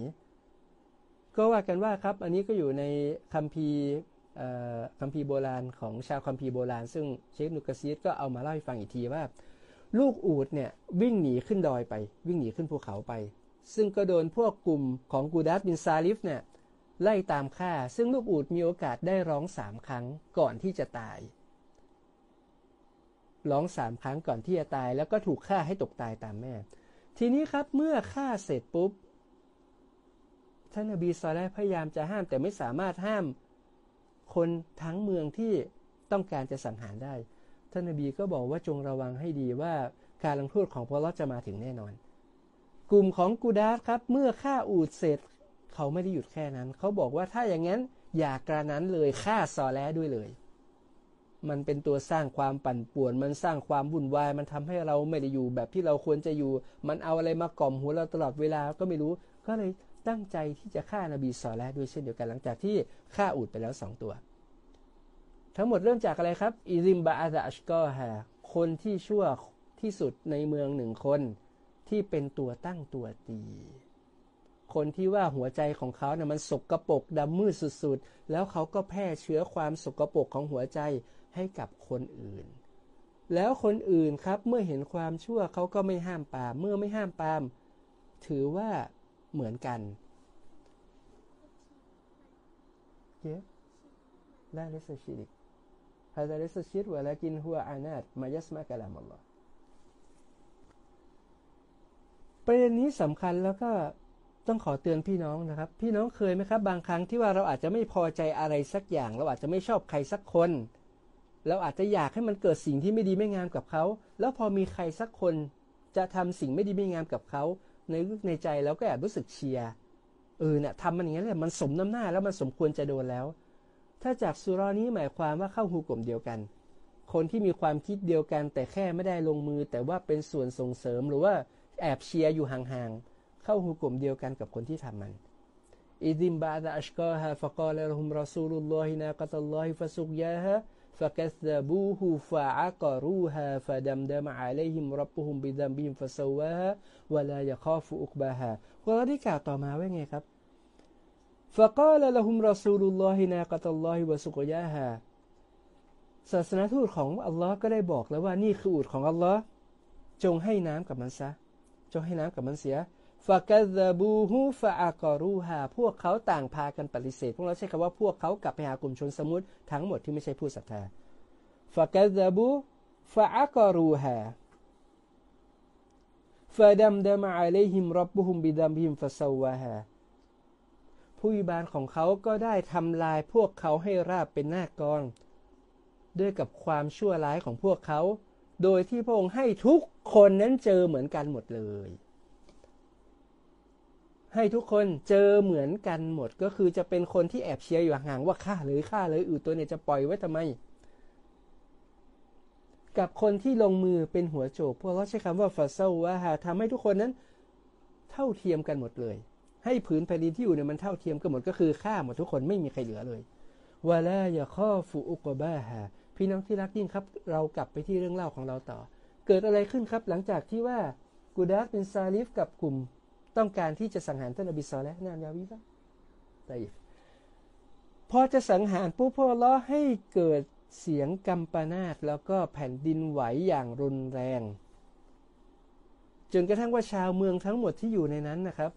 ก็ว่ากันว่าครับ อันนี้ก็อยู่ในคัมภีร์คัมภีร์โบราณของชาวคัมภีร์โบราณ ซึ่งเชคนุกซีดก็เอามาเล่าให้ฟังอีกทีว่า ลูกอูดเนี่ยวิ่งหนีขึ้นดอยไป วิ่งหนีขึ้นภูเขาไป ซึ่งก็โดนพวกกลุ่มของกูดัสบินซาลิฟเนี่ยไล่ตามฆ่า ซึ่งลูกอูดมีโอกาสได้ร้องสามครั้งก่อนที่จะตาย ร้องสามครั้งก่อนที่จะตาย แล้วก็ถูกฆ่าให้ตกตายตามแม่ ทีนี้ครับเมื่อฆ่าเสร็จปุ๊บท่านอบีซอลพยายามจะห้ามแต่ไม่สามารถห้ามคนทั้งเมืองที่ต้องการจะสังหารได้ ท่านอบีก็บอกว่าจงระวังให้ดีว่าการลงโทษของพระลอจะมาถึงแน่นอน กลุ่มของกูดาสครับ เมื่อฆ่าอูดเสร็จ เขาไม่ได้หยุดแค่นั้น เขาบอกว่าถ้าอย่างนั้นอย่ากระนั้นเลยฆ่าซอแลด้วยเลย มันเป็นตัวสร้างความปั่นป่วน มันสร้างความวุ่นวาย มันทำให้เราไม่ได้อยู่แบบที่เราควรจะอยู่ มันเอาอะไรมากล่อมหัวเราตลอดเวลาก็ไม่รู้ ก็เลยตั้งใจที่จะฆ่านาบีซอแลด้วยเช่นเดียวกันหลังจากที่ฆ่าอูดไปแล้วสองตัว ทั้งหมดเริ่มจากอะไรครับอิริมบาอาอัชกอฮะคนที่ชั่วที่สุดในเมืองหนึ่งคนที่เป็นตัวตั้งตัวตี คนที่ว่าหัวใจของเขาเนี่ยมันสกรปรกดำมืดสุดๆ แล้วเขาก็แพร่เชื้อความสกรปรกของหัวใจ ให้กับคนอื่น แล้วคนอื่นครับเมื่อเห็นความชั่วเขาก็ไม่ห้ามปาม เมื่อไม่ห้ามปาม ถือว่าเหมือนกันเยละลิสชิริกฮะดะลิสชิรวะลักินหัวอานาตมายัสมะกะลามอัลลอฮ์ประเด็นนี้สำคัญแล้วก็ต้องขอเตือนพี่น้องนะครับ พี่น้องเคยไหมครับ บางครั้งที่ว่าเราอาจจะไม่พอใจอะไรสักอย่าง เราอาจจะไม่ชอบใครสักคน เราอาจจะอยากให้มันเกิดสิ่งที่ไม่ดีไม่งามกับเขา แล้วพอมีใครสักคนจะทำสิ่งไม่ดีไม่งามกับเขา ในลึกในใจเราก็แอบรู้สึกเชียร์เออเนี่ยทำมันอย่างนี้แหละมันสมน้ำหน้าแล้วมันสมควรจะโดนแล้ว ถ้าจากสุรานี้หมายความว่าเข้าหูกลุ่มเดียวกัน คนที่มีความคิดเดียวกัน แต่แค่ไม่ได้ลงมือ แต่ว่าเป็นส่วนส่งเสริมหรือว่าแอบเชียร์อยู่ห่างๆเข้าหูกลุ่มเดียวกันกับคนที่ทำมันอิดิมบาดอัชกาฮะฟะกาลลฮุมรอซูลุลลอฮินากัตัลลอฮิฟะซุกยาฮะ فكذبوه فعقروها فدمدم عليهم ربهم بذنبهم فسواها ولا يخاف أقباها วลาที่กล่าวต่อมาว่าไงครับ فقال لهم رسول الله ناقة الله وسقياها ศาสนาทูตของอัลลอฮ์ก็ได้บอกแล้วว่านี่คืออูดของอัลลอฮ์จงให้น้ำกับมันซะ จงให้น้ำกับมันเสีย ฟากาซบูฮูฟาอากอรูฮาพวกเขาต่างพากันปฏิเสธ พวกเราใช้คำว่าพวกเขากลับไปหากลุ่มชนสมุทรทั้งหมดที่ไม่ใช่ผู้ศรัทธาฟากาซบูฟาอากอรูฮาฟาดัมดามาอะลัยฮิมรับบุฮุมบิดัมฮิมฟาซาวะฮาผู้อิบานของเขาก็ได้ทำลายพวกเขาให้ราบเป็นหน้ากอง ด้วยกับความชั่วร้ายของพวกเขา โดยที่พระองค์ให้ทุกคนนั้นเจอเหมือนกันหมดเลย ให้ทุกคนเจอเหมือนกันหมดก็คือจะเป็นคนที่แอบเชียร์อยู่ห่างว่าฆ่าเลยฆ่าเลยอือตัวเนี่ยจะปล่อยไว้ทำไม กับคนที่ลงมือเป็นหัวโจกพวกเราใช้คำว่าฟาเซว่าหาทำให้ทุกคนนั้น เท่าเทียมกันหมดเลย ให้ผืนแผ่นดินที่อยู่เนี่ยมันเท่าเทียมกันหมดก็คือฆ่าหมดทุกคนไม่มีใครเหลือเลยวาลาอย่าข้อฟูอุกบาฮาพี่น้องที่รักยิ่งครับ เรากลับไปที่เรื่องเล่าของเราต่อ เกิดอะไรขึ้นครับหลังจากที่ว่ากูดัสเป็นซาลิฟกับกลุ่ม ต้องการที่จะสังหารท่านอบิซอและนามยาวิซะแต่พอจะสังหารปุ๊บพ่อล้อให้เกิดเสียงกำปนาตแล้วก็แผ่นดินไหวอย่างรุนแรง จนกระทั่งว่าชาวเมืองทั้งหมดที่อยู่ในนั้นนะครับ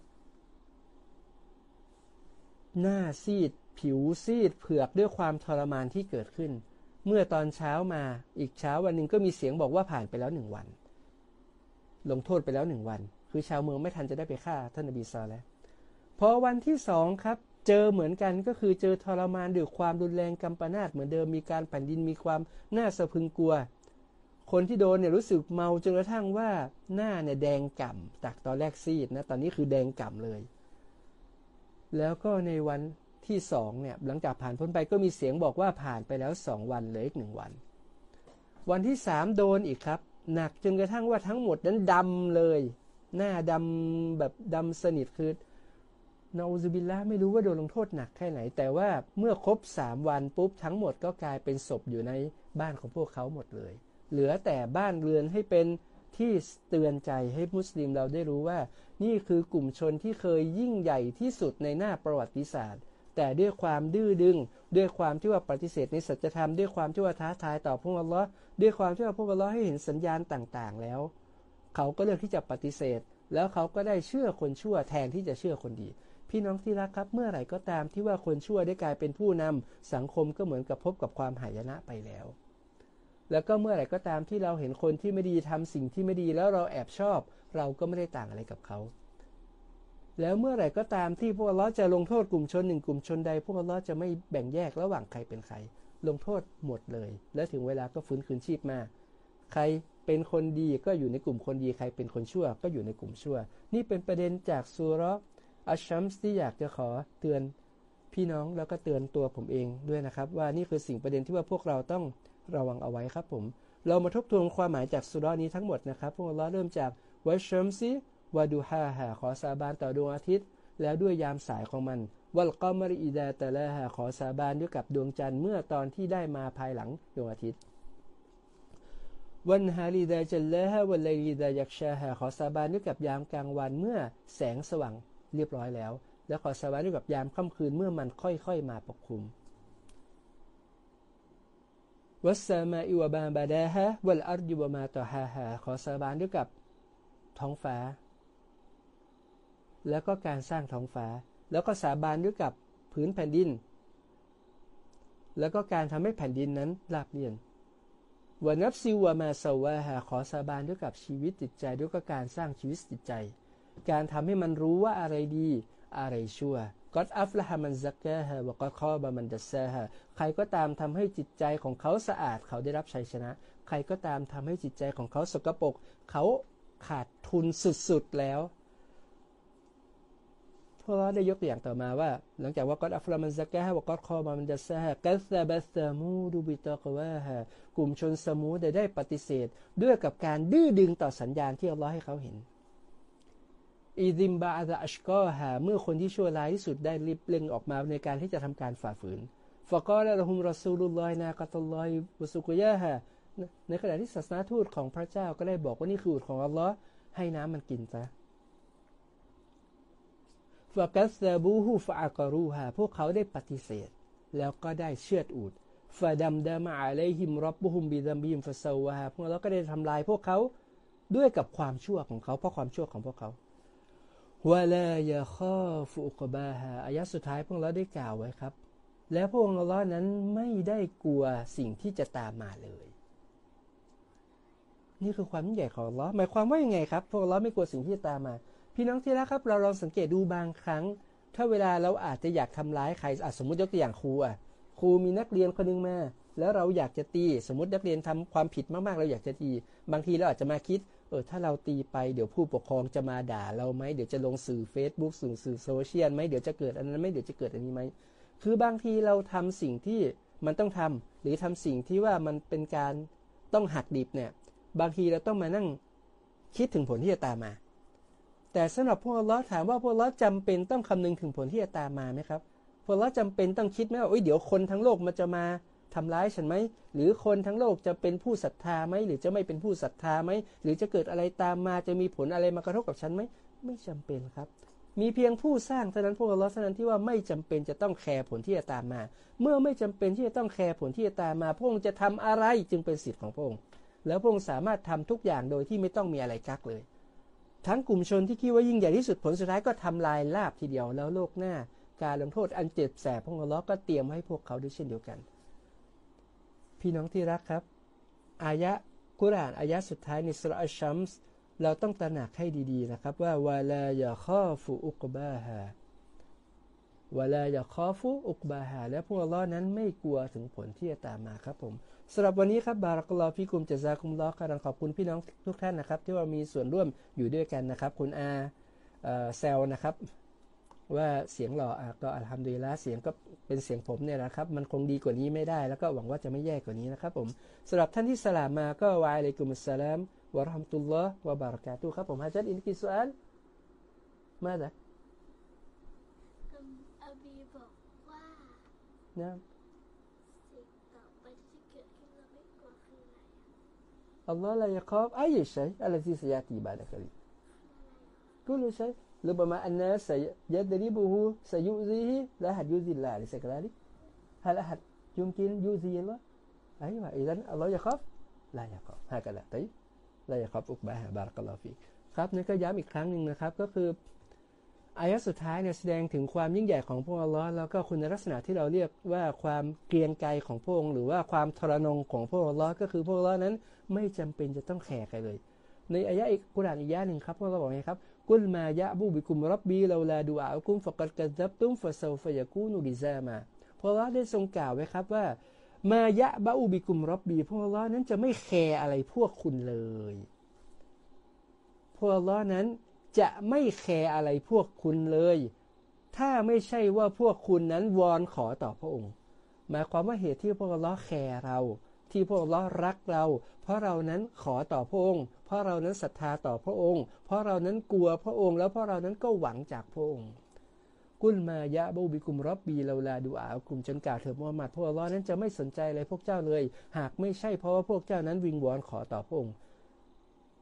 หน้าซีด ผิวซีด เผือกด้วยความทรมานที่เกิดขึ้น เมื่อตอนเช้ามาอีกเช้าวันหนึ่งก็มีเสียงบอกว่าผ่านไปแล้วหนึ่งวัน ลงโทษไปแล้วหนึ่งวัน คือชาวเมืองไม่ทันจะได้ไปฆ่าท่านนบีซอแล้วพอวันที่สองครับเจอเหมือนกันก็คือเจอทรมานด้วยความรุนแรงกำปนาตเหมือนเดิมมีการแผ่นดินมีความน่าสะพึงกลัว คนที่โดนเนี่ยรู้สึกเมาจนกระทั่งว่าหน้าเนี่ยแดงก่ำจากตอนแรกซีดนะตอนนี้คือแดงก่ำเลย แล้วก็ในวันที่สองเนี่ยหลังจากผ่านพ้นไปก็มีเสียงบอกว่าผ่านไปแล้วสองวันเหลืออีกหนึ่งวัน วันที่สามโดนอีกครับ หนักจนกระทั่งว่าทั้งหมดนั้นดำเลย หน้าดำแบบดำสนิทคือนาอูซบิลละไม่รู้ว่าโดนลงโทษหนักแค่ไหน แต่ว่าเมื่อครบสามวันปุ๊บทั้งหมดก็กลายเป็นศพอยู่ในบ้านของพวกเขาหมดเลย เหลือแต่บ้านเรือนให้เป็นที่เตือนใจให้มุสลิมเราได้รู้ว่า นี่คือกลุ่มชนที่เคยยิ่งใหญ่ที่สุดในหน้าประวัติศาสตร์ แต่ด้วยความดื้อดึง ด้วยความที่ว่าปฏิเสธในสัจธรรม ด้วยความที่ว่าท้าทายต่อพระอัลลอฮ์ด้วยความที่ว่าพระอัลลอฮ์ให้เห็นสัญญาณต่าง ๆ แล้ว เขาก็เลือกที่จะปฏิเสธ แล้วเขาก็ได้เชื่อคนชั่วแทนที่จะเชื่อคนดี พี่น้องที่รักครับ เมื่อไหร่ก็ตามที่ว่าคนชั่วได้กลายเป็นผู้นำสังคมก็เหมือนกับพบกับความหายนะไปแล้ว แล้วก็เมื่อไหร่ก็ตามที่เราเห็นคนที่ไม่ดีทำสิ่งที่ไม่ดีแล้วเราแอบชอบ เราก็ไม่ได้ต่างอะไรกับเขาแล้วเมื่อไหร่ก็ตามที่พวกเราจะลงโทษกลุ่มชนหนึ่งกลุ่มชนใด พวกเราจะไม่แบ่งแยกระหว่างใครเป็นใคร ลงโทษหมดเลย และถึงเวลาก็ฟื้นคืนชีพมา ใครเป็นคนดีก็อยู่ในกลุ่มคนดี ใครเป็นคนชั่ว ก็อยู่ในกลุ่มชั่ว นี่เป็นประเด็นจากซูรออัชชัมส์ที่อยากจะขอเตือนพี่น้องแล้วก็เตือนตัวผมเองด้วยนะครับ ว่านี่คือสิ่งประเด็นที่ว่าพวกเราต้องระวังเอาไว้ครับผม เรามาทบทวนความหมายจากสุรานี้ทั้งหมดนะครับ พวกเราเริ่มจากวัชมซีวาดูฮาฮาขอสาบานต่อดวงอาทิตย์ แล้วด้วยยามสายของมันوالقمر إذا تلاها ขอสาบานด้วยกับดวงจันทร์เมื่อตอนที่ได้มาภายหลังดวงอาทิตย์ والنهار إذا جلاها والليل إذا يغشاها ขอสาบานด้วยกับยามกลางวันเมื่อแสงสว่างเรียบร้อยแล้ว แล้วขอสาบานด้วยกับยามค่ำคืนเมื่อมันค่อยๆมาปกคลุมوالسماء وما بناها والأرض وما طحاها ขอสาบานด้วยกับท้องฟ้า แล้วก็การสร้างท้องฟ้า แล้วก็สาบานด้วยกับพื้นแผ่นดิน แล้วก็การทำให้แผ่นดินนั้นราบเรียน วนับซิวมาสวาฮาขอสาบานด้วยกับชีวิตจิตใจด้วยก็การสร้างชีวิตจิตใจ การทำให้มันรู้ว่าอะไรดี อะไรชั่วกอดอัฟละฮามันซักแกฮะวกอดคอบามันดัสซฮะใครก็ตามทำให้จิตใจของเขาสะอาด เขาได้รับชัยชนะ ใครก็ตามทำให้จิตใจของเขาสกปรกเขาขาดทุนสุดๆแล้ว พระองค์ได้ยกตัวอย่างต่อมาว่า หลังจากว่ากอดอัฟลามันซักแกฮะวกอดคอบามันดัสซาฮะกัสซาบัสซามูดูบิตอกวาฮะกลุ่มชนสมูได้ได้ปฏิเสธ ด้วยกับการดื้อดึงต่อสัญญาณที่อัลลอฮ์ให้เขาเห็นإذ انبعث أشقاها เมื่อคนที่ชั่วร้ายที่สุดได้รีบเล็งออกมาในการที่จะทำการฝ่าฝืนฟะกอละละฮุมรอซูลุลลอยนากัตลอยวสุกุยะฮะในขณะที่ศาสนาทูตของพระเจ้าก็ได้บอกว่านี่คืออุดของอัลลอฮ์ให้น้ำมันกินซะ ฟะกัสซาบูฮูฟะอากรูฮาพวกเขาได้ปฏิเสธ แล้วก็ได้เชือดอูดฟาดัมดามาอะลัยฮิมรับบุฮุมบิดัมบิมฟะซาวะฮาพวกเราก็ได้ทำลายพวกเขาด้วยกับความชั่วของเขา เพราะความชั่วของพวกเขาวะลายาข้อฟุกบาฮาอายะสุดท้ายพวกเราได้กล่าวไว้ครับ และพวกเรานั้นไม่ได้กลัวสิ่งที่จะตามมาเลย นี่คือความยิ่งใหญ่ของอัลลอหมายความว่ายังไงครับ พวกอัลลอฮ์ไม่กลัวสิ่งที่จะตามมา พี่น้องที่รักครับ เราลองสังเกตดูบางครั้ง ถ้าเวลาเราอาจจะอยากทำร้ายใครอะสมมติยกตัวอย่างครูอะครูมีนักเรียนคนหนึงมา แล้วเราอยากจะตี สมมตินักเรียนทำความผิดมากๆ เราอยากจะตี บางทีเราอาจจะมาคิด เออ ถ้าเราตีไป เดี๋ยวผู้ปกครองจะมาด่าเราไหม เดี๋ยวจะลงสื่อ Facebook สื่อสื่อโซเชียลไหม เดี๋ยวจะเกิดอันนั้นไหมเดี๋ยวจะเกิดอันนี้ไหม คือบางทีเราทำสิ่งที่มันต้องทำหรือทำสิ่งที่ว่ามันเป็นการต้องหักดิบเนี่ย บางทีเราต้องมานั่งคิดถึงผลที่จะตามมา แต่สำหรับพวกเราถามว่าพวกเราจำเป็นต้องคำนึงถึงผลที่จะตามมาไหมครับ พวกเราจำเป็นต้องคิดไหมว่าเดี๋ยวคนทั้งโลกมันจะมาทำร้ายฉันไหม หรือคนทั้งโลกจะเป็นผู้ศรัทธาไหม หรือจะไม่เป็นผู้ศรัทธาไหม หรือจะเกิดอะไรตามมา จะมีผลอะไรมากระทบกับฉันไหม ไม่จำเป็นครับ มีเพียงผู้สร้างเท่านั้นพวกเราเท่านั้นที่ว่าไม่จำเป็นจะต้องแคร์ผลที่จะตามมา เมื่อไม่จำเป็นที่จะต้องแคร์ผลที่จะตามมา พระองค์จะทำอะไรจึงเป็นสิทธิ์ของพระองค์ แล้วพระองค์สามารถทำทุกอย่างโดยที่ไม่ต้องมีอะไรกักเลย ทั้งกลุ่มชนที่คิดว่ายิ่งใหญ่ที่สุดผลสุดท้ายก็ทำลายลาบทีเดียวแล้วโลกหน้า การลงโทษอันเจ็บแสบพระองค์ก็เตรียมให้พวกเขาด้วยเช่นเดียวกัน พี่น้องที่รักครับ อายะกุรานอายะสุดท้ายในสุรชัมส์เราต้องตระหนักให้ดีๆนะครับ ว่าวาลายาข้อฟูอุกบาฮาวาลายาข้อฟูอุกบาฮาและพวกเรานั้นไม่กลัวถึงผลที่จะตามมาครับผม สำหรับวันนี้ครับบารักลอพี่กุมจะซาคุมลอการขอบคุณพี่น้องทุกท่านนะครับ ที่ว่ามีส่วนร่วมอยู่ด้วยกันนะครับ คุณอาเซลนะครับ ว่าเสียงหล่อก็อัลฮัมดุลิลละเสียงก็เป็นเสียงผมเนี่ยนะครับ มันคงดีกว่านี้ไม่ได้ แล้วก็หวังว่าจะไม่แย่กว่านี้นะครับผมสำหรับท่านที่สลามมาก็วายเลยกุมุสสลามวะราะห์มตุลลอฮ์วะบารักาตุครับผมฮะจัดอินกิสุอัลมาดะอาบีบอกว่านะ الله لا يخاف أي شيء الذي سيأتي بعد قليل كل شيء ربما الناس سيضربه سيؤذيه لا أحد يؤذي الله أليس كذلك؟ هل أحد يمكن يؤذي الله؟ أيوة إذا الله يخاف لا يخاف هكذا طيب لا يخاف عقباها بارك الله فيك ครับนี่ก็ย้ำอีกครั้งหนึ่งนะครับ ก็คือ อายะสุดท้ายเนี่ยแสดงถึงความยิ่งใหญ่ของพระองค์แล้วก็คุณลักษณะที่เราเรียกว่าความเกรียงไกรของพระองค์หรือว่าความทรนงของพระองค์ก็คือพระองค์นั้นไม่จำเป็นจะต้องแคร์ใครเลย ในอายะอีกกุรานอีกยะหนึ่งครับพระองค์บอกไงครับกุลมายะบูบิกุมรับบีเราลาดูอากุมฟักัดกัซับตุมฟะซาฟยากูนุดิซามาพระองค์ได้ทรงกล่าวไว้ครับว่ามายะบะอูบิกุมรับบีพระองค์นั้นจะไม่แคร์อะไรพวกคุณเลยพระองค์นั้น จะไม่แคร์อะไรพวกคุณเลย ถ้าไม่ใช่ว่าพวกคุณนั้นวอนขอต่อพระองค์ หมายความว่าเหตุที่พวกเราแคร์เรา ที่พวกเรารักเรา เพราะเรานั้นขอต่อพระองค์ เพราะเรานั้นศรัทธาต่อพระองค์ เพราะเรานั้นกลัวพระองค์ แล้วเพราะเรานั้นก็หวังจากพระองค์กุลมายะบูบิกุมรับบีเราลาดูอากลุ่มจนกล่าวเถิดมุฮัมมัดพวกเรานั้นจะไม่สนใจอะไรพวกเจ้าเลย หากไม่ใช่เพราะว่าพวกเจ้านั้นวิงวอนขอต่อพระองค์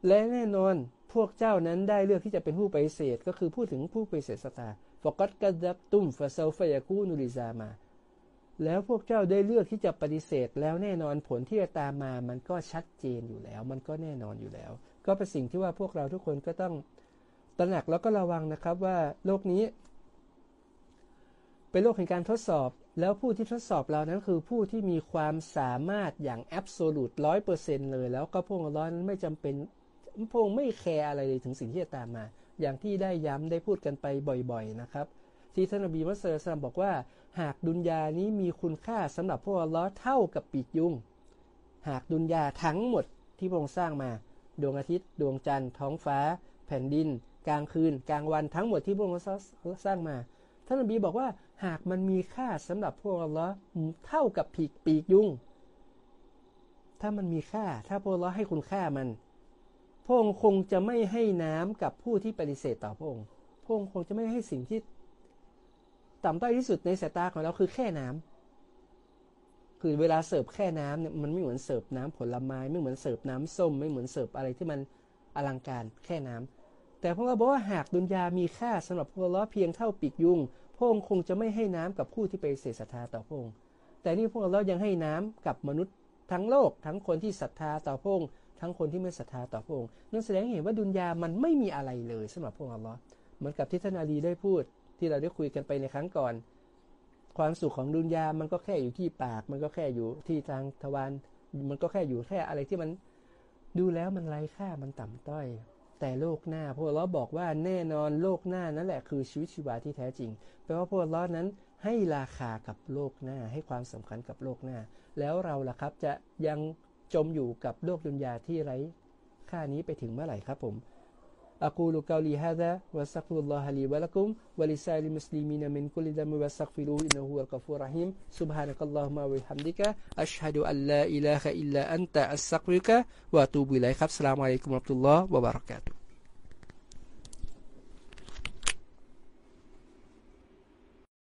และแน่นอนพวกเจ้านั้นได้เลือกที่จะเป็นผู้ปฏิเสธ ก็คือพูดถึงผู้ปฏิเสธสตาฟกัดกัดับตุมฟาเซลฟยากูนุริซามา แล้วพวกเจ้าได้เลือกที่จะปฏิเสธ แล้วแน่นอนผลที่จะตามมามันก็ชัดเจนอยู่แล้ว มันก็แน่นอนอยู่แล้ว ก็เป็นสิ่งที่ว่าพวกเราทุกคนก็ต้องตระหนักแล้วก็ระวังนะครับว่าโลกนี้ เป็นโลกแห่งการทดสอบ แล้วผู้ที่ทดสอบเรานั้นคือผู้ที่มีความสามารถอย่างแอบโซลูตร้อยเปอร์เซ็นเลย แล้วก็พวกเรานั้นไม่จำเป็น พระองค์ไม่แคร์อะไรเลยถึงสิ่งที่จะตามมา อย่างที่ได้ย้ำได้พูดกันไปบ่อยๆนะครับที่ท่านนบีมุสลิมบอกว่า หากดุนยานี้มีคุณค่าสำหรับพวกเราเท่ากับปีกยุง หากดุนยาทั้งหมดที่พระองค์สร้างมา ดวงอาทิตย์ ดวงจันทร์ท้องฟ้า แผ่นดิน กลางคืน กลางวันทั้งหมดที่พระองค์สร้างมา ท่านนบีบอกว่าหากมันมีค่าสำหรับพวกเราเท่ากับปีกปีกยุง ถ้ามันมีค่าถ้าพวกเราให้คุณค่ามัน พระองค์คงจะไม่ให้น้ำกับผู้ที่ปฏิเสธต่อพระองค์พระองค์คงจะไม่ให้สิ่งที่ต่ำต้อยที่สุดในสายตาของเราคือแค่น้ำคือเวลาเสิร์ฟแค่น้ำเนี่ยมันไม่เหมือนเสิร์ฟน้ำผลไม้ไม่เหมือนเสิร์ฟน้ำส้ม ไม่เหมือนเสิร์ฟอะไรที่มันอลังการแค่น้ำแต่พระองค์บอกว่าหากดุนยามีค่าสำหรับพวกเราเพียงเท่าปีกยุงพระองค์คงจะไม่ให้น้ำกับผู้ที่ไปเสศรัทธาต่อพระองค์แต่นี่พวกเรายังให้น้ำกับมนุษย์ทั้งโลกทั้งคนที่ศรัทธาต่อพระองค์ ทั้งคนที่ไม่ศรัทธาต่อพระองค์นั่นแสดงเห็นว่าดุนยามันไม่มีอะไรเลยสำหรับพวกอัลลอฮ์เหมือนกับที่ท่านอาลีได้พูด ที่เราได้คุยกันไปในครั้งก่อน ความสุขของดุนยามันก็แค่อยู่ที่ปาก มันก็แค่อยู่ที่ทางทวารมันก็แค่อยู่แค่อะไรที่มันดูแล้วมันไร้ค่ามันต่ำต้อย แต่โลกหน้าพวกเราบอกว่าแน่นอนโลกหน้านั่นแหละคือชีวิตชีวาที่แท้จริงแปลว่าพวกเรานั้นให้ราคากับโลกหน้าให้ความสำคัญกับโลกหน้า แล้วเราล่ะครับจะยัง จมอยู่กับโลกดุนยาที่ไร้ค่านี้ไปถึงเมื่อไหร่ครับผม أقول قولي هذا واستغفر الله لي ولكم ولسائر المسلمين من كل ذنب واستغفروه إنه هو الغفور الرحيم سبحانك اللهم وبحمدك أشهد أن لا إله إلا أنت أستغفرك وأتوب إليك السلام عليكم ورحمة الله وبركاته